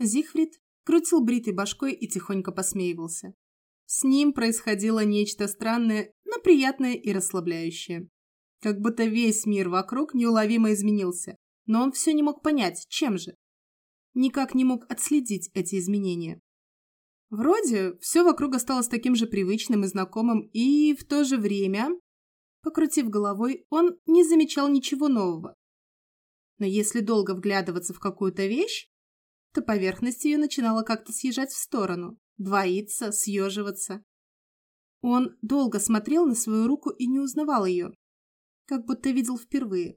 Зигфрид крутил бритой башкой и тихонько посмеивался. С ним происходило нечто странное, но приятное и расслабляющее. Как будто весь мир вокруг неуловимо изменился, но он все не мог понять, чем же. Никак не мог отследить эти изменения. Вроде все вокруг осталось таким же привычным и знакомым, и в то же время, покрутив головой, он не замечал ничего нового. Но если долго вглядываться в какую-то вещь, то поверхность ее начинала как-то съезжать в сторону, двоиться, съеживаться. Он долго смотрел на свою руку и не узнавал ее, как будто видел впервые.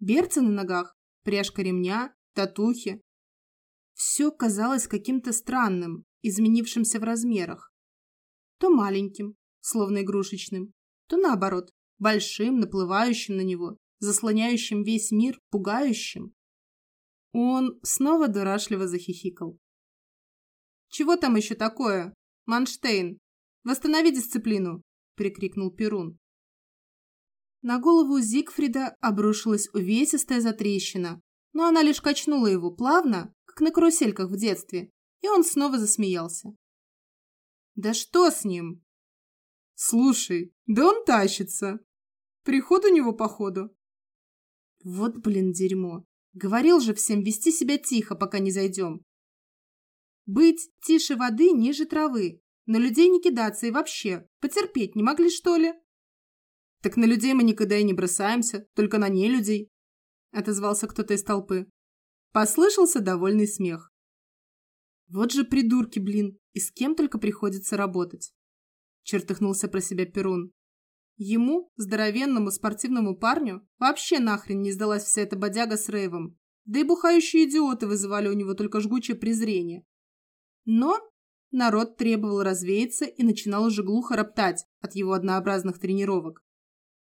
Берцы на ногах, пряжка ремня, татухи. Все казалось каким-то странным, изменившимся в размерах. То маленьким, словно игрушечным, то наоборот, большим, наплывающим на него, заслоняющим весь мир, пугающим. Он снова дурашливо захихикал. «Чего там еще такое? Манштейн, восстанови дисциплину!» – прикрикнул Перун. На голову Зигфрида обрушилась увесистая затрещина, но она лишь качнула его плавно, как на карусельках в детстве, и он снова засмеялся. «Да что с ним?» «Слушай, да он тащится. Приход у него, походу». «Вот, блин, дерьмо. Говорил же всем вести себя тихо, пока не зайдем. Быть тише воды, ниже травы, на людей не кидаться и вообще, потерпеть не могли, что ли?» «Так на людей мы никогда и не бросаемся, только на нелюдей», — отозвался кто-то из толпы. Послышался довольный смех. Вот же придурки, блин, и с кем только приходится работать. Чертыхнулся про себя Перун. Ему, здоровенному спортивному парню, вообще нахрен не сдалась вся эта бодяга с Рейвом. Да и бухающие идиоты вызывали у него только жгучее презрение. Но народ требовал развеяться и начинал уже глухо роптать от его однообразных тренировок.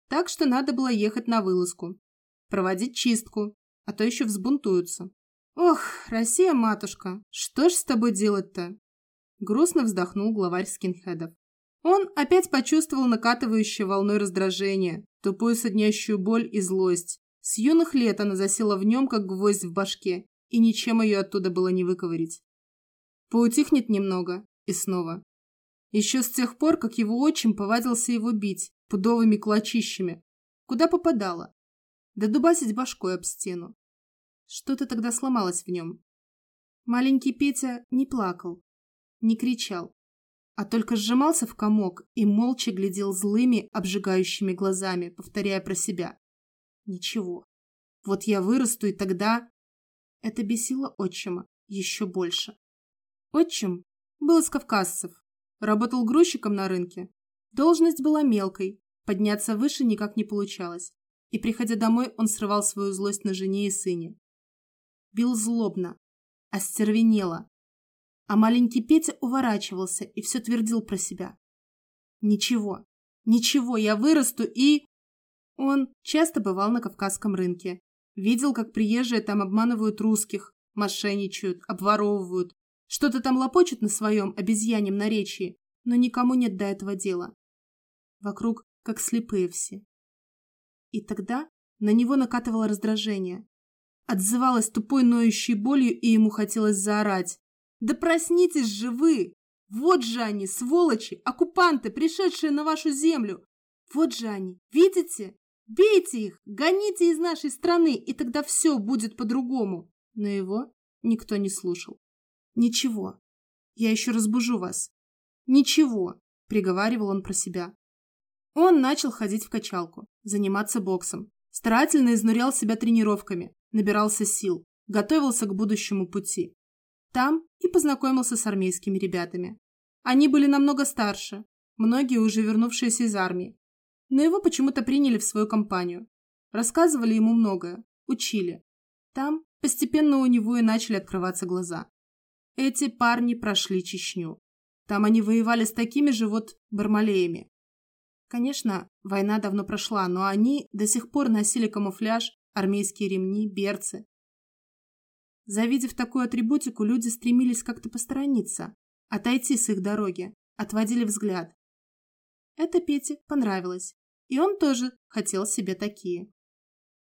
Так что надо было ехать на вылазку, проводить чистку, а то еще взбунтуются. «Ох, Россия-матушка, что ж с тобой делать-то?» Грустно вздохнул главарь скинхедов. Он опять почувствовал накатывающую волной раздражение, тупую соднящую боль и злость. С юных лет она засела в нем, как гвоздь в башке, и ничем ее оттуда было не выковырить. Поутихнет немного, и снова. Еще с тех пор, как его отчим повадился его бить пудовыми клочищами, куда попадало, да дубасить башкой об стену. Что-то тогда сломалось в нем. Маленький Петя не плакал, не кричал, а только сжимался в комок и молча глядел злыми, обжигающими глазами, повторяя про себя. Ничего. Вот я вырасту, и тогда... Это бесило отчима еще больше. Отчим был из кавказцев, работал грузчиком на рынке. Должность была мелкой, подняться выше никак не получалось. И, приходя домой, он срывал свою злость на жене и сыне бил злобно, остервенело. А маленький Петя уворачивался и все твердил про себя. «Ничего, ничего, я вырасту и...» Он часто бывал на Кавказском рынке. Видел, как приезжие там обманывают русских, мошенничают, обворовывают, что-то там лопочут на своем обезьяньем наречии, но никому нет до этого дела. Вокруг как слепые все. И тогда на него накатывало раздражение отзывалась тупой ноющей болью, и ему хотелось заорать. «Да проснитесь же вы! Вот же они, сволочи, оккупанты, пришедшие на вашу землю! Вот же они, видите? Бейте их, гоните из нашей страны, и тогда все будет по-другому!» Но его никто не слушал. «Ничего, я еще разбужу вас. Ничего!» – приговаривал он про себя. Он начал ходить в качалку, заниматься боксом, старательно изнурял себя тренировками, набирался сил, готовился к будущему пути. Там и познакомился с армейскими ребятами. Они были намного старше, многие уже вернувшиеся из армии. Но его почему-то приняли в свою компанию. Рассказывали ему многое, учили. Там постепенно у него и начали открываться глаза. Эти парни прошли Чечню. Там они воевали с такими же вот бармалеями. Конечно, война давно прошла, но они до сих пор носили камуфляж армейские ремни, берцы. Завидев такую атрибутику, люди стремились как-то посторониться, отойти с их дороги, отводили взгляд. Это Пете понравилось, и он тоже хотел себе такие.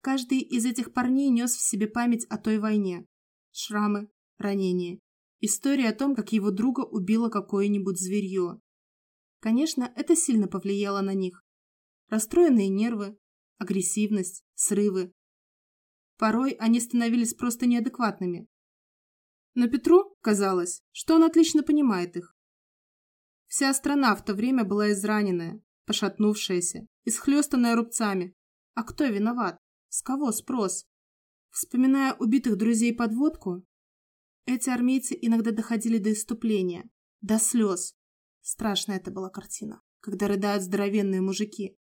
Каждый из этих парней нес в себе память о той войне. Шрамы, ранение. История о том, как его друга убило какое-нибудь зверье. Конечно, это сильно повлияло на них. Расстроенные нервы, агрессивность, срывы. Порой они становились просто неадекватными. Но Петру казалось, что он отлично понимает их. Вся страна в то время была израненная, пошатнувшаяся, исхлестанная рубцами. А кто виноват? С кого спрос? Вспоминая убитых друзей под водку, эти армейцы иногда доходили до иступления, до слез. Страшная это была картина, когда рыдают здоровенные мужики.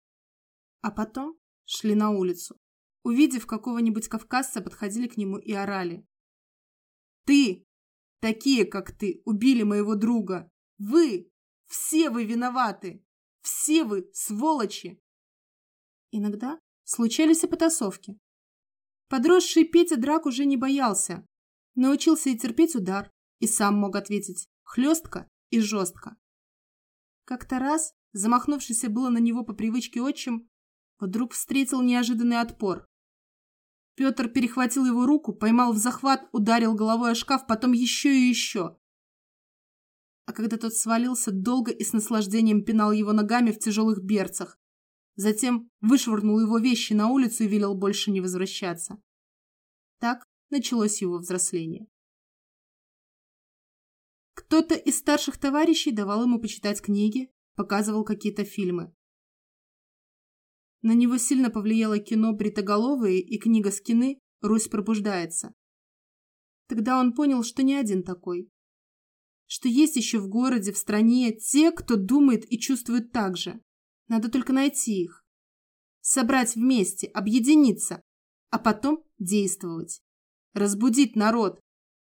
А потом шли на улицу. Увидев какого-нибудь кавказца, подходили к нему и орали. «Ты! Такие, как ты, убили моего друга! Вы! Все вы виноваты! Все вы сволочи!» Иногда случались и потасовки. Подросший Петя драк уже не боялся. Научился и терпеть удар, и сам мог ответить хлестко и жестко. Как-то раз, замахнувшийся было на него по привычке отчим, вдруг встретил неожиданный отпор. Петр перехватил его руку, поймал в захват, ударил головой о шкаф, потом еще и еще. А когда тот свалился, долго и с наслаждением пинал его ногами в тяжелых берцах. Затем вышвырнул его вещи на улицу и велел больше не возвращаться. Так началось его взросление. Кто-то из старших товарищей давал ему почитать книги, показывал какие-то фильмы. На него сильно повлияло кино «Бритоголовые» и книга Скины «Русь пробуждается». Тогда он понял, что не один такой. Что есть еще в городе, в стране те, кто думает и чувствует так же. Надо только найти их. Собрать вместе, объединиться, а потом действовать. Разбудить народ.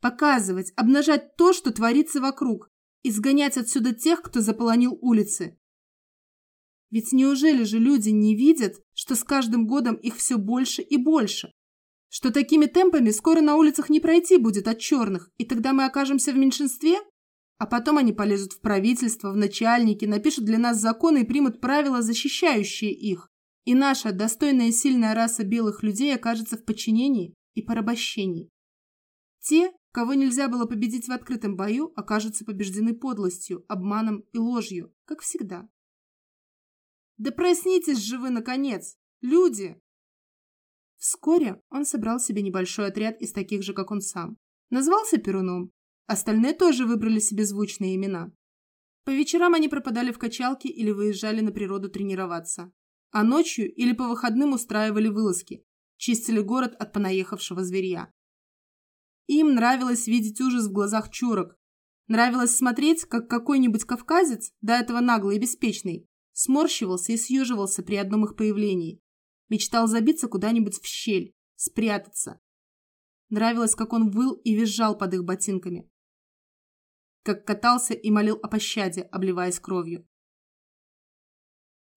Показывать, обнажать то, что творится вокруг. Изгонять отсюда тех, кто заполонил улицы. Ведь неужели же люди не видят, что с каждым годом их все больше и больше? Что такими темпами скоро на улицах не пройти будет от черных, и тогда мы окажемся в меньшинстве? А потом они полезут в правительство, в начальники, напишут для нас законы и примут правила, защищающие их. И наша достойная и сильная раса белых людей окажется в подчинении и порабощении. Те, кого нельзя было победить в открытом бою, окажутся побеждены подлостью, обманом и ложью, как всегда. Да проснитесь же вы, наконец! Люди!» Вскоре он собрал себе небольшой отряд из таких же, как он сам. Назвался Перуном. Остальные тоже выбрали себе звучные имена. По вечерам они пропадали в качалке или выезжали на природу тренироваться. А ночью или по выходным устраивали вылазки, чистили город от понаехавшего зверья. Им нравилось видеть ужас в глазах чурок. Нравилось смотреть, как какой-нибудь кавказец, до этого наглый и беспечный, сморщивался и съеживался при одном их появлении. Мечтал забиться куда-нибудь в щель, спрятаться. Нравилось, как он выл и визжал под их ботинками. Как катался и молил о пощаде, обливаясь кровью.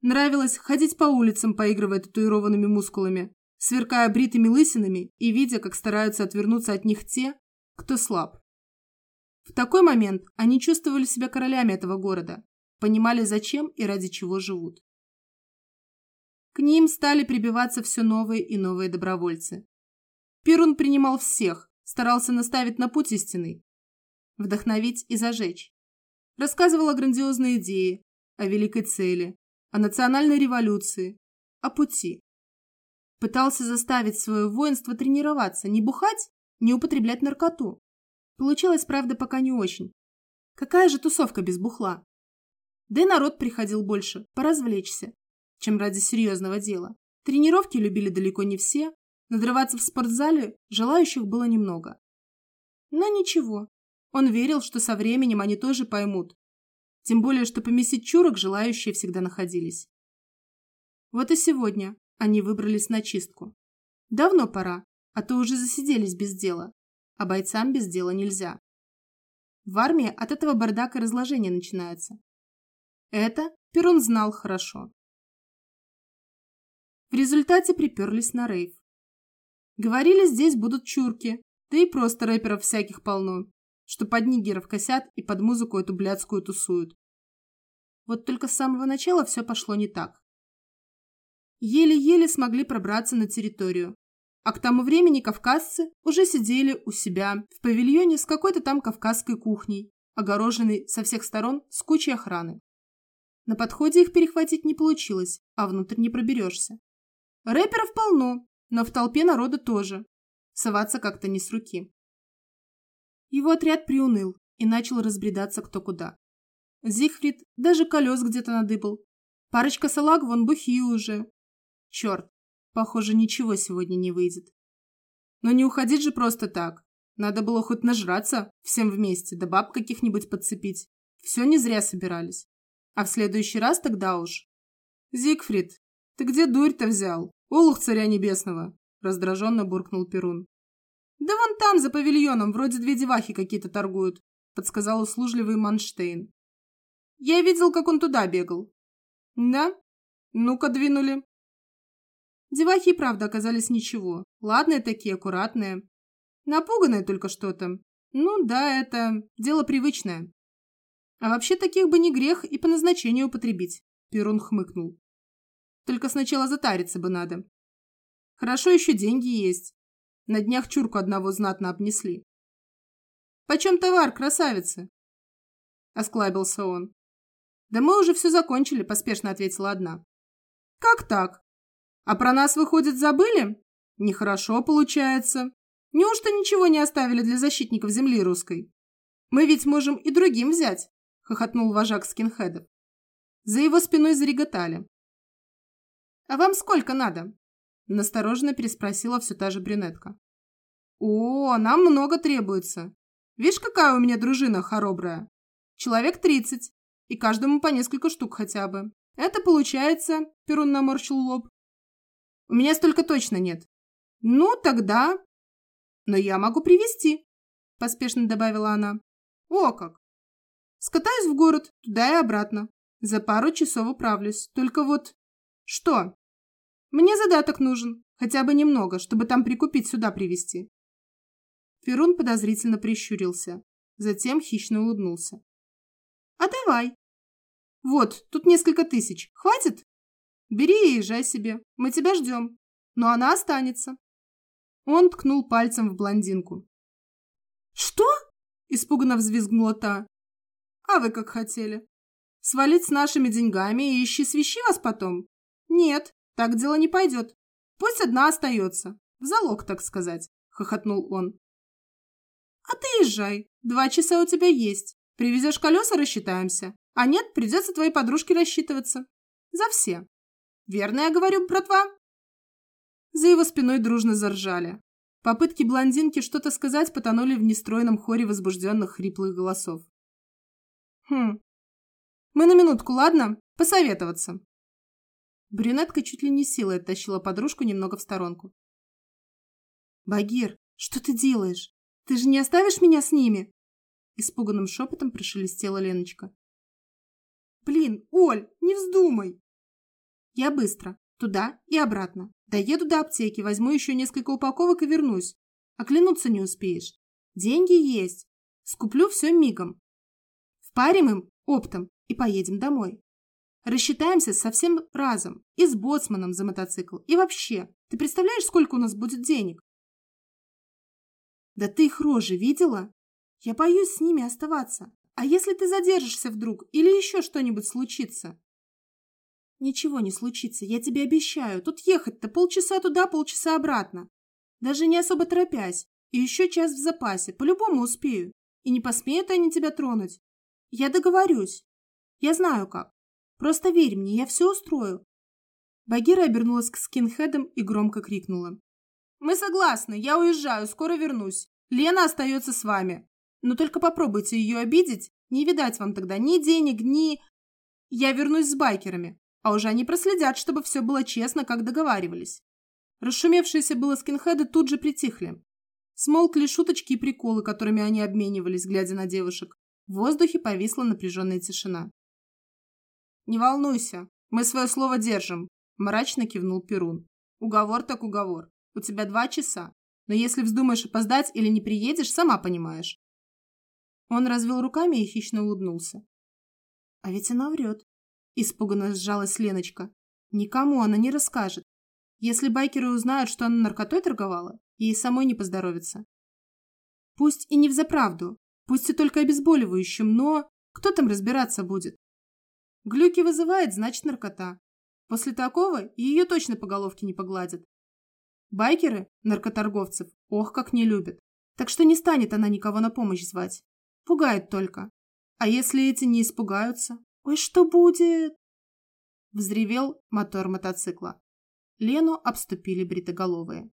Нравилось ходить по улицам, поигрывая татуированными мускулами, сверкая бритыми лысинами и видя, как стараются отвернуться от них те, кто слаб. В такой момент они чувствовали себя королями этого города, понимали, зачем и ради чего живут. К ним стали прибиваться все новые и новые добровольцы. Перун принимал всех, старался наставить на путь истинный, вдохновить и зажечь. Рассказывал о грандиозной идее, о великой цели, о национальной революции, о пути. Пытался заставить свое воинство тренироваться, не бухать, не употреблять наркоту. Получилось, правда, пока не очень. Какая же тусовка без бухла? Да и народ приходил больше, поразвлечься, чем ради серьезного дела. Тренировки любили далеко не все, надрываться в спортзале желающих было немного. Но ничего, он верил, что со временем они тоже поймут. Тем более, что помесить чурок желающие всегда находились. Вот и сегодня они выбрались на чистку. Давно пора, а то уже засиделись без дела. А бойцам без дела нельзя. В армии от этого бардака разложение начинается. Это Перун знал хорошо. В результате приперлись на рейв. Говорили, здесь будут чурки, да и просто рэперов всяких полно, что под нигеров косят и под музыку эту блядскую тусуют. Вот только с самого начала все пошло не так. Еле-еле смогли пробраться на территорию. А к тому времени кавказцы уже сидели у себя в павильоне с какой-то там кавказской кухней, огороженной со всех сторон с кучей охраны. На подходе их перехватить не получилось, а внутрь не проберешься. Рэперов полно, но в толпе народа тоже. Соваться как-то не с руки. Его отряд приуныл и начал разбредаться кто куда. Зигфрид даже колес где-то надыбал. Парочка салаг вон бухие уже. Черт, похоже, ничего сегодня не выйдет. Но не уходить же просто так. Надо было хоть нажраться всем вместе, да баб каких-нибудь подцепить. Все не зря собирались. А в следующий раз тогда уж. Зигфрид, ты где дурь-то взял? Олух царя небесного! Раздраженно буркнул Перун. Да вон там, за павильоном, вроде две девахи какие-то торгуют, подсказал услужливый Манштейн. Я видел, как он туда бегал. Да? Ну-ка, двинули. Девахи и правда оказались ничего. Ладные такие, аккуратные. Напуганные только что-то. Ну да, это дело привычное. А вообще таких бы не грех и по назначению употребить. Перун хмыкнул. Только сначала затариться бы надо. Хорошо еще деньги есть. На днях чурку одного знатно обнесли. «Почем товар, красавица?» Осклабился он. «Да мы уже все закончили», – поспешно ответила одна. «Как так? А про нас, выходит, забыли? Нехорошо получается. Неужто ничего не оставили для защитников земли русской? Мы ведь можем и другим взять», – хохотнул вожак скинхедов. За его спиной зареготали. «А вам сколько надо?» – настороженно переспросила все та же брюнетка. «О, нам много требуется. Видишь, какая у меня дружина хоробрая? Человек тридцать и каждому по несколько штук хотя бы. Это получается, Перун наморщил лоб. У меня столько точно нет. Ну, тогда... Но я могу привезти, поспешно добавила она. О, как! Скатаюсь в город, туда и обратно. За пару часов управлюсь. Только вот... Что? Мне задаток нужен, хотя бы немного, чтобы там прикупить сюда привезти. Перун подозрительно прищурился, затем хищно улыбнулся. А давай. Вот, тут несколько тысяч. Хватит? Бери и езжай себе. Мы тебя ждем. Но она останется. Он ткнул пальцем в блондинку. Что? Испуганно взвизгнула та. А вы как хотели? Свалить с нашими деньгами и ищи свищи вас потом? Нет, так дело не пойдет. Пусть одна остается. В залог, так сказать, хохотнул он. А ты езжай. Два часа у тебя есть. Привезешь колеса, рассчитаемся. А нет, придется твоей подружке рассчитываться. За все. Верно я говорю, братва?» За его спиной дружно заржали. Попытки блондинки что-то сказать потонули в нестройном хоре возбужденных хриплых голосов. «Хм. Мы на минутку, ладно? Посоветоваться». Брюнетка чуть ли не силой оттащила подружку немного в сторонку. «Багир, что ты делаешь? Ты же не оставишь меня с ними?» Испуганным шепотом прошелестела Леночка. «Блин, Оль, не вздумай!» «Я быстро. Туда и обратно. Доеду до аптеки, возьму еще несколько упаковок и вернусь. Оклянуться не успеешь. Деньги есть. Скуплю все мигом. Впарим им оптом и поедем домой. Рассчитаемся совсем разом. И с боцманом за мотоцикл. И вообще, ты представляешь, сколько у нас будет денег? Да ты их рожи видела? Я боюсь с ними оставаться. А если ты задержишься вдруг или еще что-нибудь случится? Ничего не случится, я тебе обещаю. Тут ехать-то полчаса туда, полчаса обратно. Даже не особо торопясь. И еще час в запасе. По-любому успею. И не посмеют они тебя тронуть. Я договорюсь. Я знаю как. Просто верь мне, я все устрою. Багира обернулась к скинхедам и громко крикнула. «Мы согласны, я уезжаю, скоро вернусь. Лена остается с вами. Но только попробуйте ее обидеть, не видать вам тогда ни денег, ни... Я вернусь с байкерами, а уже они проследят, чтобы все было честно, как договаривались. Расшумевшиеся было скинхеды тут же притихли. Смолкли шуточки и приколы, которыми они обменивались, глядя на девушек. В воздухе повисла напряженная тишина. «Не волнуйся, мы свое слово держим», – мрачно кивнул Перун. «Уговор так уговор. У тебя два часа. Но если вздумаешь опоздать или не приедешь, сама понимаешь. Он развел руками и хищно улыбнулся. А ведь она врет. Испуганно сжалась Леночка. Никому она не расскажет. Если байкеры узнают, что она наркотой торговала, ей самой не поздоровится. Пусть и не взаправду, пусть и только обезболивающим, но кто там разбираться будет? Глюки вызывает, значит наркота. После такого ее точно по головке не погладят. Байкеры наркоторговцев ох как не любят. Так что не станет она никого на помощь звать. Пугает только. А если эти не испугаются? Ой, что будет? Взревел мотор мотоцикла. Лену обступили бритоголовые.